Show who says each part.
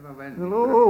Speaker 1: Oh, no.